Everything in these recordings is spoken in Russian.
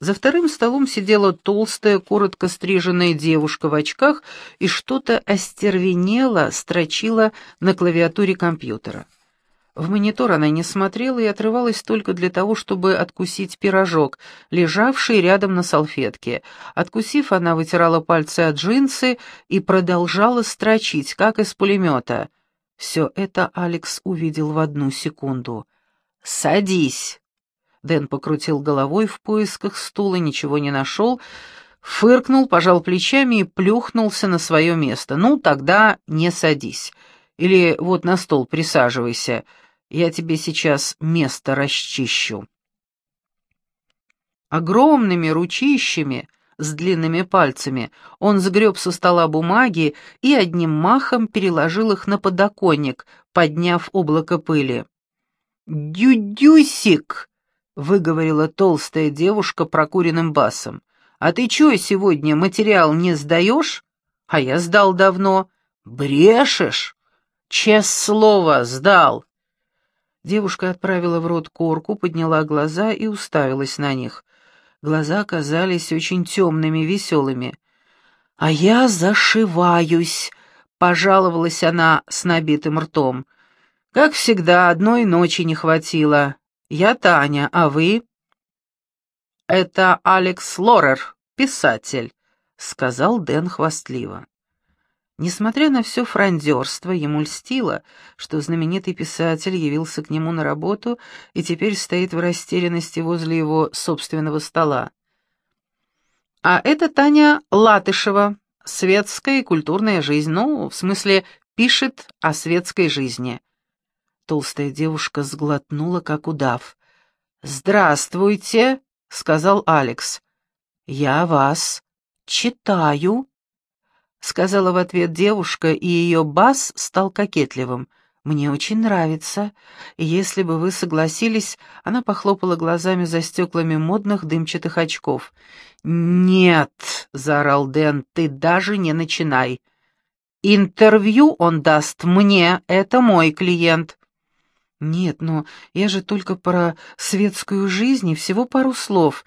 За вторым столом сидела толстая, коротко стриженная девушка в очках и что-то остервенело строчила на клавиатуре компьютера. В монитор она не смотрела и отрывалась только для того, чтобы откусить пирожок, лежавший рядом на салфетке. Откусив, она вытирала пальцы от джинсы и продолжала строчить, как из пулемета. Все это Алекс увидел в одну секунду. «Садись!» Дэн покрутил головой в поисках стула, ничего не нашел, фыркнул, пожал плечами и плюхнулся на свое место. «Ну, тогда не садись. Или вот на стол присаживайся. Я тебе сейчас место расчищу». Огромными ручищами, с длинными пальцами, он сгреб со стола бумаги и одним махом переложил их на подоконник, подняв облако пыли. «Дюдюсик!» — выговорила толстая девушка прокуренным басом. «А ты чё сегодня материал не сдаешь?» «А я сдал давно». «Брешешь?» «Честное слово, сдал». Девушка отправила в рот корку, подняла глаза и уставилась на них. Глаза казались очень темными, веселыми. «А я зашиваюсь», — пожаловалась она с набитым ртом. «Как всегда, одной ночи не хватило. Я Таня, а вы?» «Это Алекс Лорер, писатель», — сказал Дэн хвастливо. Несмотря на все франдерство, ему льстило, что знаменитый писатель явился к нему на работу и теперь стоит в растерянности возле его собственного стола. А это Таня Латышева, светская и культурная жизнь, ну, в смысле, пишет о светской жизни. Толстая девушка сглотнула, как удав. «Здравствуйте», — сказал Алекс. «Я вас читаю», — сказала в ответ девушка, и ее бас стал кокетливым. «Мне очень нравится. Если бы вы согласились...» Она похлопала глазами за стеклами модных дымчатых очков. «Нет», — заорал Дэн, — «ты даже не начинай. Интервью он даст мне, это мой клиент». «Нет, но я же только про светскую жизнь и всего пару слов.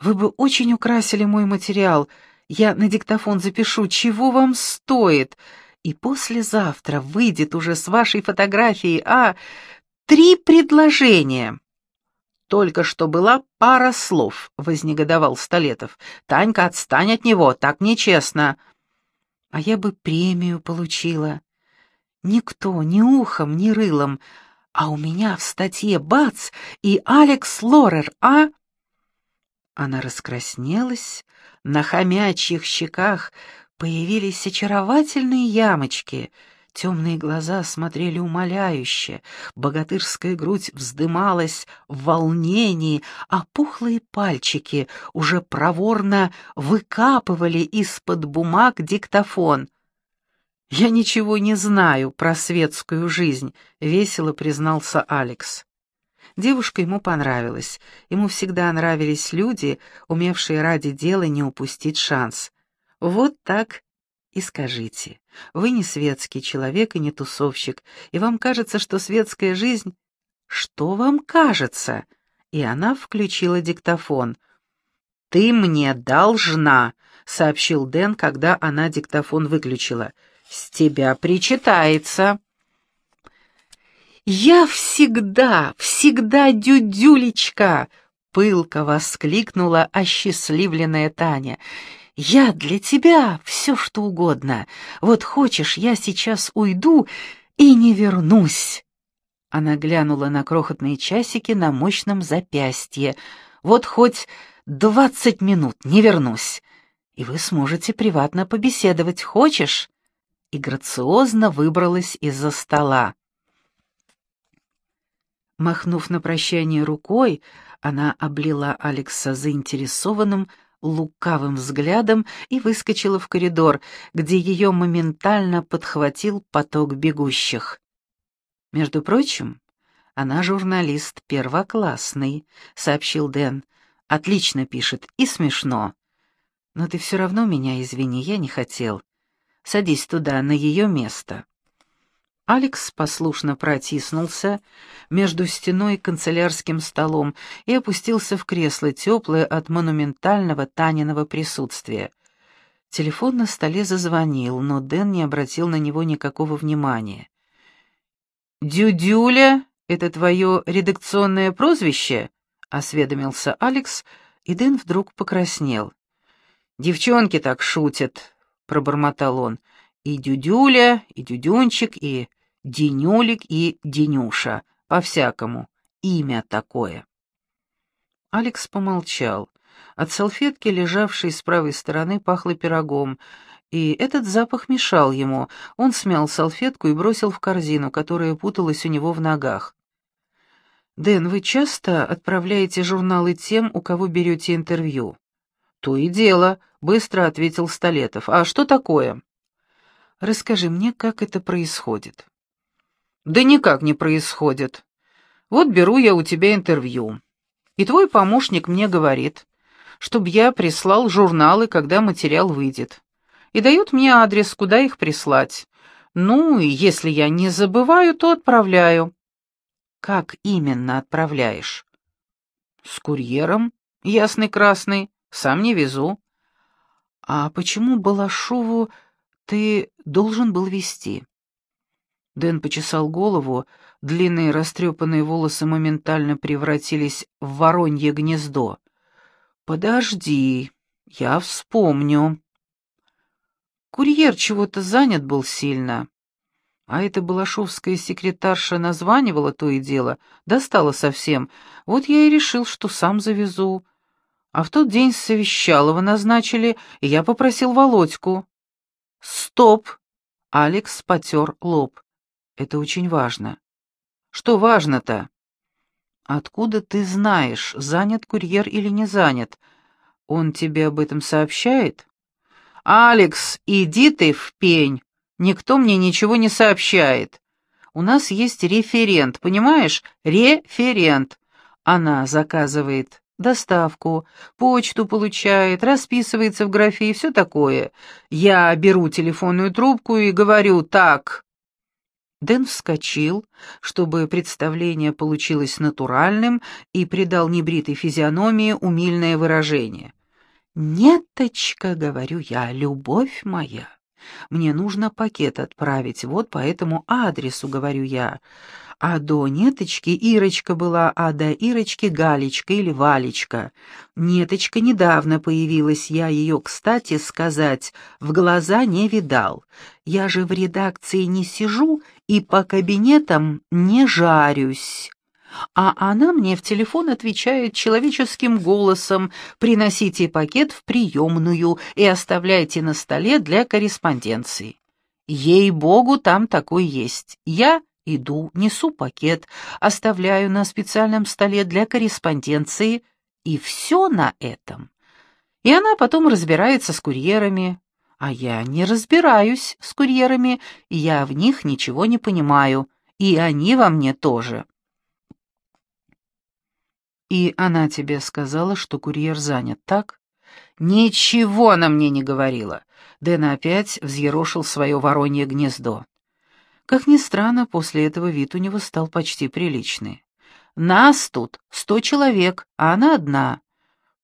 Вы бы очень украсили мой материал». Я на диктофон запишу, чего вам стоит. И послезавтра выйдет уже с вашей фотографией, а, три предложения. Только что была пара слов, вознегодовал Столетов. Танька, отстань от него, так нечестно. А я бы премию получила. Никто, ни ухом, ни рылом. А у меня в статье бац и Алекс Лорер, а? Она раскраснелась, на хомячьих щеках появились очаровательные ямочки, темные глаза смотрели умоляюще, богатырская грудь вздымалась в волнении, а пухлые пальчики уже проворно выкапывали из-под бумаг диктофон. «Я ничего не знаю про светскую жизнь», — весело признался Алекс. Девушка ему понравилась. Ему всегда нравились люди, умевшие ради дела не упустить шанс. Вот так и скажите. Вы не светский человек и не тусовщик, и вам кажется, что светская жизнь... Что вам кажется? И она включила диктофон. «Ты мне должна», — сообщил Дэн, когда она диктофон выключила. «С тебя причитается». «Я всегда, всегда дюдюлечка!» — пылко воскликнула осчастливленная Таня. «Я для тебя все, что угодно. Вот хочешь, я сейчас уйду и не вернусь». Она глянула на крохотные часики на мощном запястье. «Вот хоть двадцать минут не вернусь, и вы сможете приватно побеседовать. Хочешь?» И грациозно выбралась из-за стола. Махнув на прощание рукой, она облила Алекса заинтересованным, лукавым взглядом и выскочила в коридор, где ее моментально подхватил поток бегущих. «Между прочим, она журналист первоклассный», — сообщил Дэн. «Отлично пишет и смешно. Но ты все равно меня извини, я не хотел. Садись туда, на ее место». Алекс послушно протиснулся между стеной и канцелярским столом и опустился в кресло, теплое от монументального Таниного присутствия. Телефон на столе зазвонил, но Дэн не обратил на него никакого внимания. «Дюдюля — это твое редакционное прозвище?» — осведомился Алекс, и Дэн вдруг покраснел. «Девчонки так шутят», — пробормотал он. «И Дюдюля, и Дюдюнчик, и Денюлик, и Денюша. По-всякому. Имя такое». Алекс помолчал. От салфетки, лежавшей с правой стороны, пахло пирогом, и этот запах мешал ему. Он смял салфетку и бросил в корзину, которая путалась у него в ногах. «Дэн, вы часто отправляете журналы тем, у кого берете интервью?» «То и дело», — быстро ответил Столетов. «А что такое?» «Расскажи мне, как это происходит». «Да никак не происходит. Вот беру я у тебя интервью, и твой помощник мне говорит, чтобы я прислал журналы, когда материал выйдет. И дают мне адрес, куда их прислать. Ну, и если я не забываю, то отправляю. Как именно отправляешь? С курьером, ясный красный, сам не везу. А почему Балашову ты должен был вести? Дэн почесал голову, длинные растрепанные волосы моментально превратились в воронье гнездо. «Подожди, я вспомню». Курьер чего-то занят был сильно. А эта балашовская секретарша названивала то и дело, достала совсем. Вот я и решил, что сам завезу. А в тот день совещалова назначили, и я попросил Володьку. «Стоп!» — Алекс потер лоб. «Это очень важно». «Что важно-то?» «Откуда ты знаешь, занят курьер или не занят? Он тебе об этом сообщает?» «Алекс, иди ты в пень! Никто мне ничего не сообщает. У нас есть референт, понимаешь? Референт. Она заказывает доставку, почту получает, расписывается в графе и все такое. Я беру телефонную трубку и говорю «так». Дэн вскочил, чтобы представление получилось натуральным, и придал небритой физиономии умильное выражение. «Неточка, — говорю я, — любовь моя, мне нужно пакет отправить, вот по этому адресу, — говорю я. А до Неточки Ирочка была, а до Ирочки Галечка или Валечка. Неточка недавно появилась, я ее, кстати сказать, в глаза не видал. Я же в редакции не сижу и по кабинетам не жарюсь. А она мне в телефон отвечает человеческим голосом «Приносите пакет в приемную и оставляйте на столе для корреспонденции». Ей-богу, там такой есть. Я Иду, несу пакет, оставляю на специальном столе для корреспонденции, и все на этом. И она потом разбирается с курьерами. А я не разбираюсь с курьерами, я в них ничего не понимаю, и они во мне тоже. И она тебе сказала, что курьер занят, так? Ничего она мне не говорила. Дэн опять взъерошил свое воронье гнездо. Как ни странно, после этого вид у него стал почти приличный. «Нас тут сто человек, а она одна».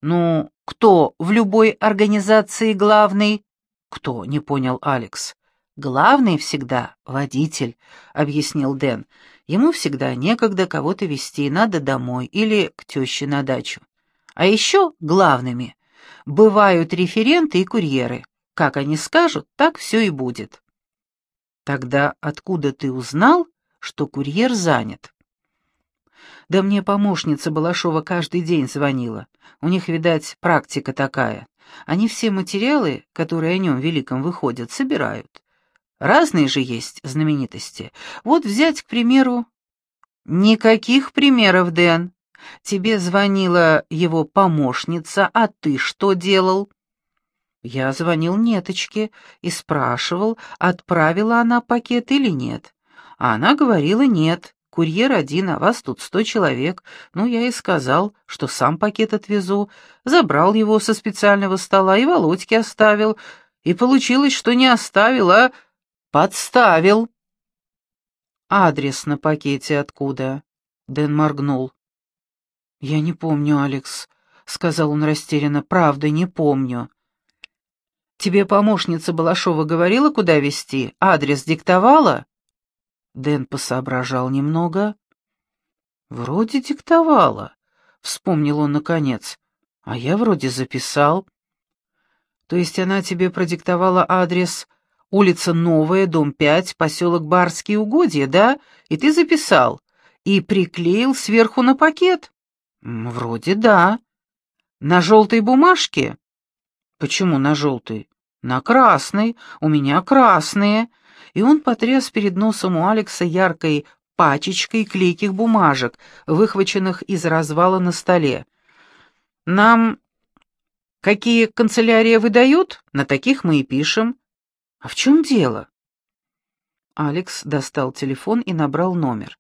«Ну, кто в любой организации главный?» «Кто?» — не понял Алекс. «Главный всегда водитель», — объяснил Дэн. «Ему всегда некогда кого-то везти, надо домой или к теще на дачу. А еще главными бывают референты и курьеры. Как они скажут, так все и будет». Тогда откуда ты узнал, что курьер занят? Да мне помощница Балашова каждый день звонила. У них, видать, практика такая. Они все материалы, которые о нем великом выходят, собирают. Разные же есть знаменитости. Вот взять, к примеру... Никаких примеров, Дэн. Тебе звонила его помощница, а ты что делал? Я звонил Неточке и спрашивал, отправила она пакет или нет. А она говорила нет, курьер один, а вас тут сто человек. Ну, я и сказал, что сам пакет отвезу, забрал его со специального стола и Володьке оставил. И получилось, что не оставил, а подставил. адрес на пакете откуда?» Дэн моргнул. «Я не помню, Алекс», — сказал он растерянно. «Правда, не помню». «Тебе помощница Балашова говорила, куда везти? Адрес диктовала?» Дэн посоображал немного. «Вроде диктовала», — вспомнил он наконец. «А я вроде записал». «То есть она тебе продиктовала адрес улица Новая, дом 5, поселок Барские угодья, да? И ты записал и приклеил сверху на пакет?» «Вроде да». «На желтой бумажке?» «Почему на желтой?» «На красной. У меня красные». И он потряс перед носом у Алекса яркой пачечкой клейких бумажек, выхваченных из развала на столе. «Нам какие канцелярия выдают, на таких мы и пишем». «А в чем дело?» Алекс достал телефон и набрал номер.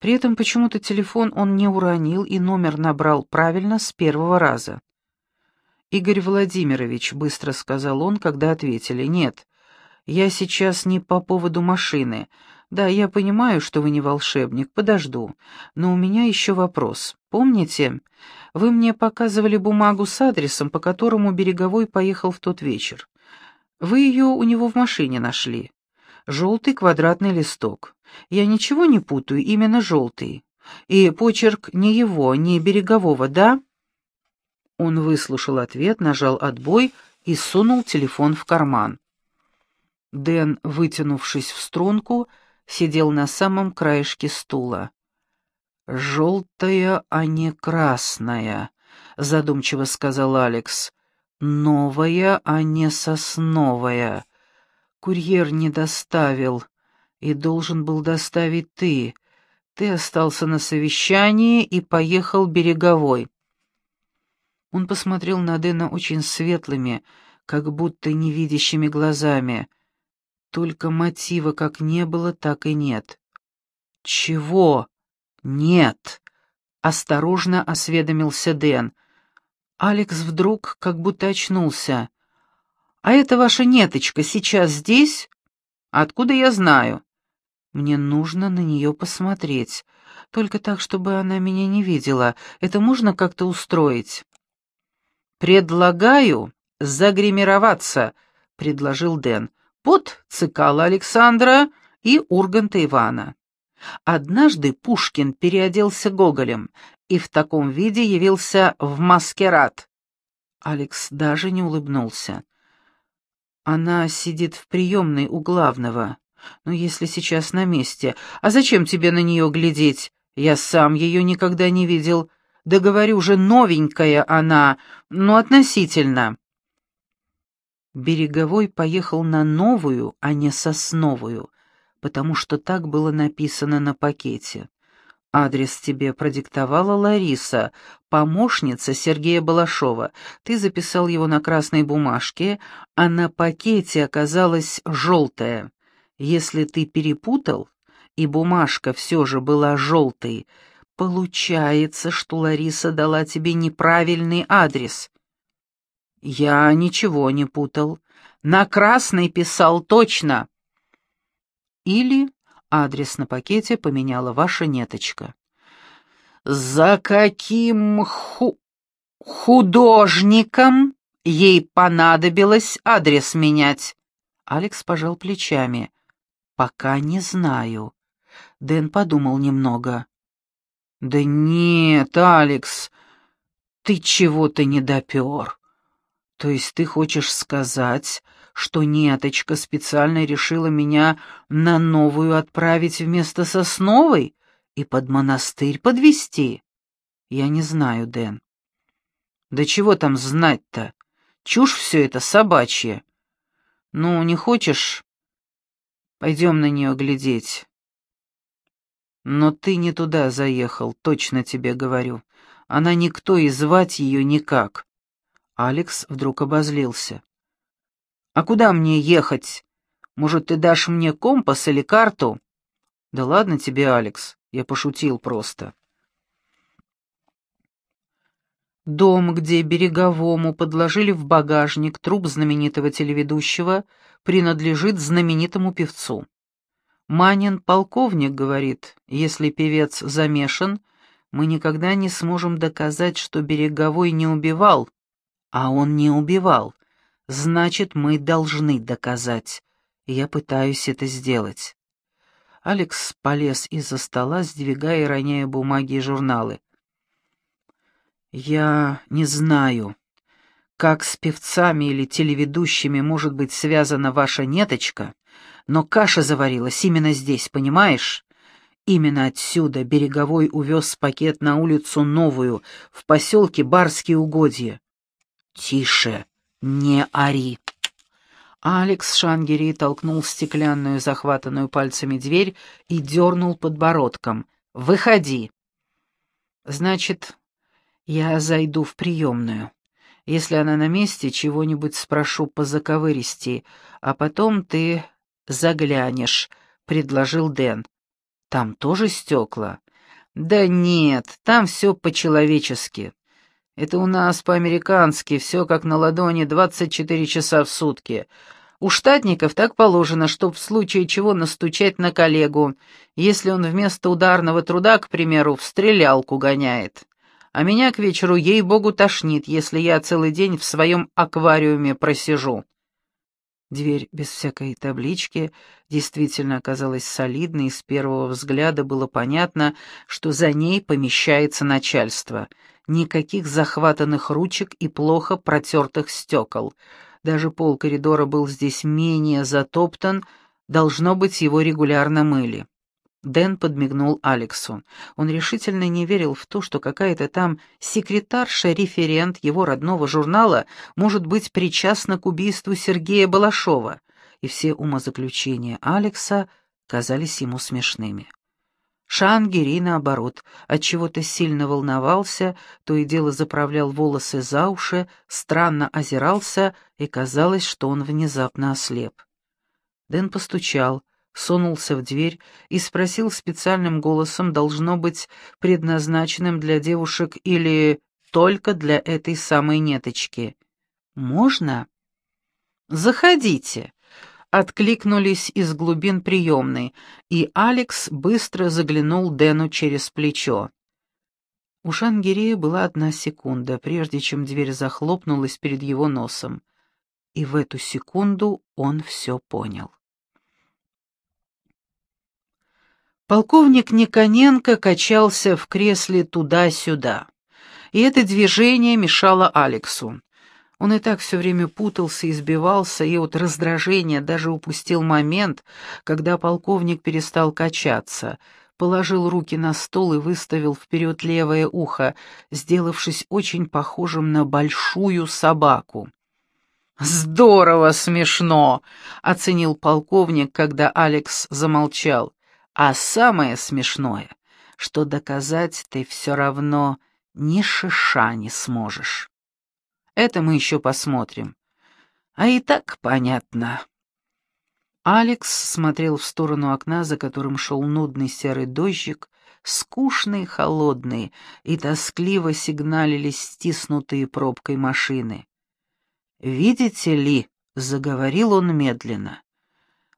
При этом почему-то телефон он не уронил и номер набрал правильно с первого раза. «Игорь Владимирович», — быстро сказал он, когда ответили, — «нет, я сейчас не по поводу машины. Да, я понимаю, что вы не волшебник, подожду. Но у меня еще вопрос. Помните, вы мне показывали бумагу с адресом, по которому Береговой поехал в тот вечер? Вы ее у него в машине нашли. Желтый квадратный листок. Я ничего не путаю, именно желтый. И почерк не его, не берегового, да?» Он выслушал ответ, нажал «отбой» и сунул телефон в карман. Дэн, вытянувшись в струнку, сидел на самом краешке стула. «Желтая, а не красная», — задумчиво сказал Алекс. «Новая, а не сосновая. Курьер не доставил и должен был доставить ты. Ты остался на совещании и поехал береговой. Он посмотрел на Дэна очень светлыми, как будто невидящими глазами. Только мотива как не было, так и нет. «Чего? Нет!» — осторожно осведомился Дэн. Алекс вдруг как будто очнулся. «А эта ваша неточка сейчас здесь?» «Откуда я знаю?» Мне нужно на нее посмотреть. Только так, чтобы она меня не видела. Это можно как-то устроить?» «Предлагаю загримироваться», — предложил Дэн, «под Цикала Александра и Урганта Ивана». Однажды Пушкин переоделся Гоголем и в таком виде явился в маскерад. Алекс даже не улыбнулся. Она сидит в приемной у главного. Но если сейчас на месте, а зачем тебе на нее глядеть? Я сам ее никогда не видел. Да говорю же, новенькая она, но относительно. Береговой поехал на новую, а не сосновую, потому что так было написано на пакете. Адрес тебе продиктовала Лариса, помощница Сергея Балашова. Ты записал его на красной бумажке, а на пакете оказалась желтая. Если ты перепутал, и бумажка все же была желтой, получается, что Лариса дала тебе неправильный адрес. Я ничего не путал. На красный писал точно. Или адрес на пакете поменяла ваша неточка. За каким ху художником ей понадобилось адрес менять? Алекс пожал плечами. «Пока не знаю». Дэн подумал немного. «Да нет, Алекс, ты чего-то не допер. То есть ты хочешь сказать, что неточка специально решила меня на новую отправить вместо сосновой и под монастырь подвести? Я не знаю, Дэн. Да чего там знать-то? Чушь все это собачья. Ну, не хочешь, Пойдем на нее глядеть. Но ты не туда заехал, точно тебе говорю. Она никто и звать ее никак. Алекс вдруг обозлился. «А куда мне ехать? Может, ты дашь мне компас или карту?» «Да ладно тебе, Алекс, я пошутил просто». Дом, где Береговому подложили в багажник труп знаменитого телеведущего, принадлежит знаменитому певцу. Манин полковник говорит, если певец замешан, мы никогда не сможем доказать, что Береговой не убивал. А он не убивал. Значит, мы должны доказать. я пытаюсь это сделать. Алекс полез из-за стола, сдвигая и роняя бумаги и журналы. «Я не знаю, как с певцами или телеведущими может быть связана ваша неточка, но каша заварилась именно здесь, понимаешь? Именно отсюда Береговой увез пакет на улицу Новую, в поселке Барские угодья. «Тише, не ори!» Алекс Шангери толкнул стеклянную, захватанную пальцами дверь и дернул подбородком. «Выходи!» «Значит, я зайду в приемную. Если она на месте, чего-нибудь спрошу по заковыристи, а потом ты заглянешь», — предложил Дэн. «Там тоже стекла?» «Да нет, там все по-человечески. Это у нас по-американски, все как на ладони, 24 часа в сутки. У штатников так положено, чтоб в случае чего настучать на коллегу, если он вместо ударного труда, к примеру, в стрелялку гоняет а меня к вечеру, ей-богу, тошнит, если я целый день в своем аквариуме просижу». Дверь без всякой таблички действительно оказалась солидной, и с первого взгляда было понятно, что за ней помещается начальство. Никаких захватанных ручек и плохо протертых стекол. Даже пол коридора был здесь менее затоптан, должно быть, его регулярно мыли. Дэн подмигнул Алексу. Он решительно не верил в то, что какая-то там секретарша-референт его родного журнала может быть причастна к убийству Сергея Балашова, и все умозаключения Алекса казались ему смешными. Шангери, наоборот, отчего-то сильно волновался, то и дело заправлял волосы за уши, странно озирался, и казалось, что он внезапно ослеп. Дэн постучал — сунулся в дверь и спросил специальным голосом, должно быть, предназначенным для девушек или только для этой самой неточки. «Можно?» «Заходите», — откликнулись из глубин приемной, и Алекс быстро заглянул Дэну через плечо. У Шангирея была одна секунда, прежде чем дверь захлопнулась перед его носом. И в эту секунду он все понял. Полковник Никоненко качался в кресле туда-сюда, и это движение мешало Алексу. Он и так все время путался, избивался, и от раздражения даже упустил момент, когда полковник перестал качаться, положил руки на стол и выставил вперед левое ухо, сделавшись очень похожим на большую собаку. «Здорово смешно!» — оценил полковник, когда Алекс замолчал. А самое смешное, что доказать ты все равно ни шиша не сможешь. Это мы еще посмотрим. А и так понятно. Алекс смотрел в сторону окна, за которым шел нудный серый дождик, скучный, холодный, и тоскливо сигналили стиснутые пробкой машины. «Видите ли», — заговорил он медленно,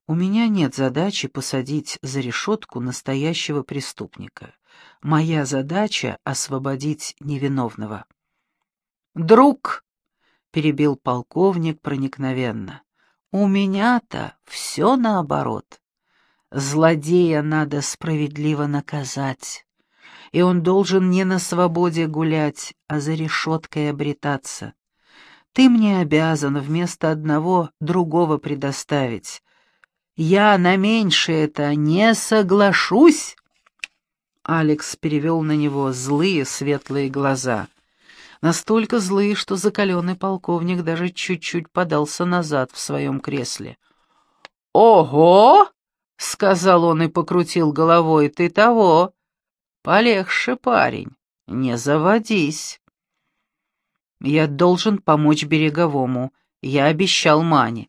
у меня нет задачи посадить за решетку настоящего преступника. Моя задача — освободить невиновного. «Друг!» — перебил полковник проникновенно. «У меня-то все наоборот. Злодея надо справедливо наказать, и он должен не на свободе гулять, а за решеткой обретаться. Ты мне обязан вместо одного другого предоставить, я на меньшее это не соглашусь. Алекс перевел на него злые светлые глаза. Настолько злые, что закаленный полковник даже чуть-чуть подался назад в своем кресле. «Ого!» — сказал он и покрутил головой. «Ты того! Полегче, парень, не заводись!» «Я должен помочь Береговому. Я обещал Мане.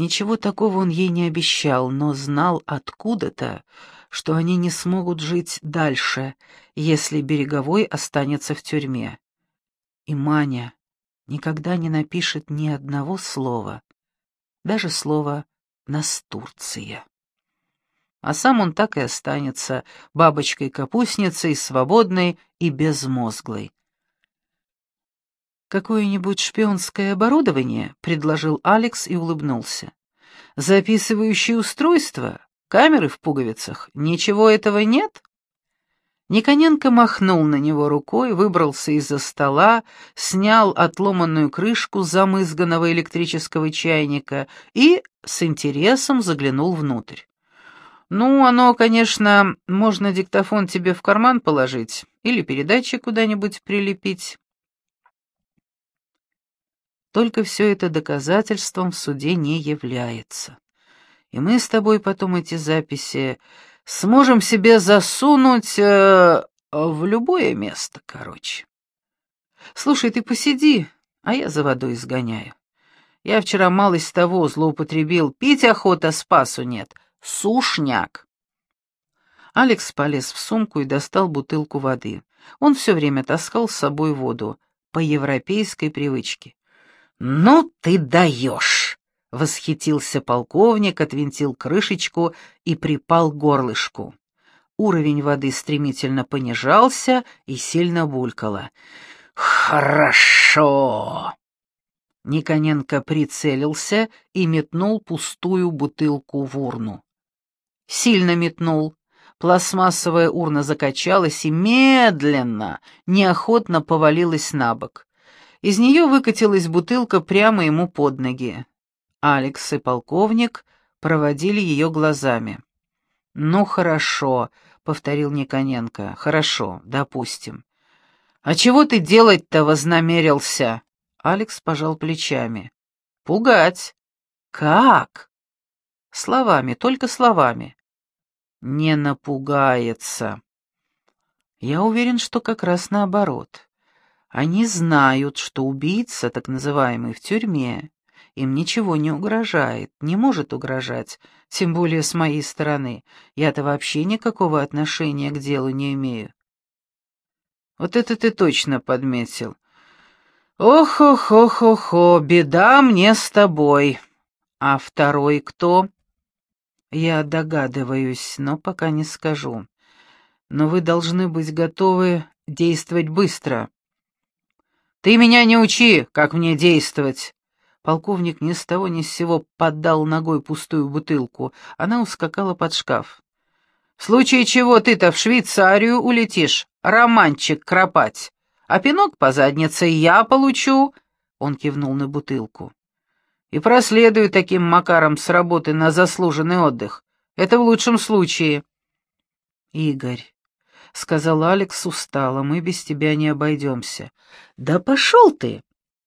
Ничего такого он ей не обещал, но знал откуда-то, что они не смогут жить дальше, если Береговой останется в тюрьме. И Маня никогда не напишет ни одного слова, даже слова «Настурция». а сам он так и останется бабочкой-капустницей, свободной и безмозглой. «Какое-нибудь шпионское оборудование?» — предложил Алекс и улыбнулся. «Записывающее устройство? Камеры в пуговицах? Ничего этого нет?» Никоненко махнул на него рукой, выбрался из-за стола, снял отломанную крышку замызганного электрического чайника и с интересом заглянул внутрь. «Ну, оно, конечно, можно диктофон тебе в карман положить или передатчик куда-нибудь прилепить. Только все это доказательством в суде не является. И мы с тобой потом эти записи сможем себе засунуть э, в любое место, короче. Слушай, ты посиди, а я за водой сгоняю. Я вчера малость того злоупотребил, пить охота, спасу нет. Сушняк. Алекс полез в сумку и достал бутылку воды. Он все время таскал с собой воду, по европейской привычке. «Ну ты даешь!» — восхитился полковник, отвинтил крышечку и припал к горлышку. Уровень воды стремительно понижался и сильно булькало. «Хорошо!» Никоненко прицелился и метнул пустую бутылку в урну. Сильно метнул. Пластмассовая урна закачалась и медленно, неохотно повалилась на бок. Из нее выкатилась бутылка прямо ему под ноги. Алекс и полковник проводили ее глазами. «Ну, хорошо», — повторил Никоненко. «Хорошо, допустим». «А чего ты делать-то вознамерился?» Алекс пожал плечами. «Пугать». «Как?» «Словами, только словами». «Не напугается». «Я уверен, что как раз наоборот. Они знают, что убийца, так называемый, в тюрьме. Им ничего не угрожает, не может угрожать, тем более с моей стороны. Я-то вообще никакого отношения к делу не имею. Вот это ты точно подметил. Ох-ох-ох-ох, беда мне с тобой. А второй кто? Я догадываюсь, но пока не скажу. Но вы должны быть готовы действовать быстро. «Ты меня не учи, как мне действовать!» Полковник ни с того ни с сего поддал ногой пустую бутылку. Она ускакала под шкаф. «В случае чего ты-то в Швейцарию улетишь, романчик кропать, а пинок по заднице я получу!» Он кивнул на бутылку. «И проследую таким макаром с работы на заслуженный отдых. Это в лучшем случае». «Игорь, — сказал Алекс устало, — мы без тебя не обойдемся. «Да пошел ты!»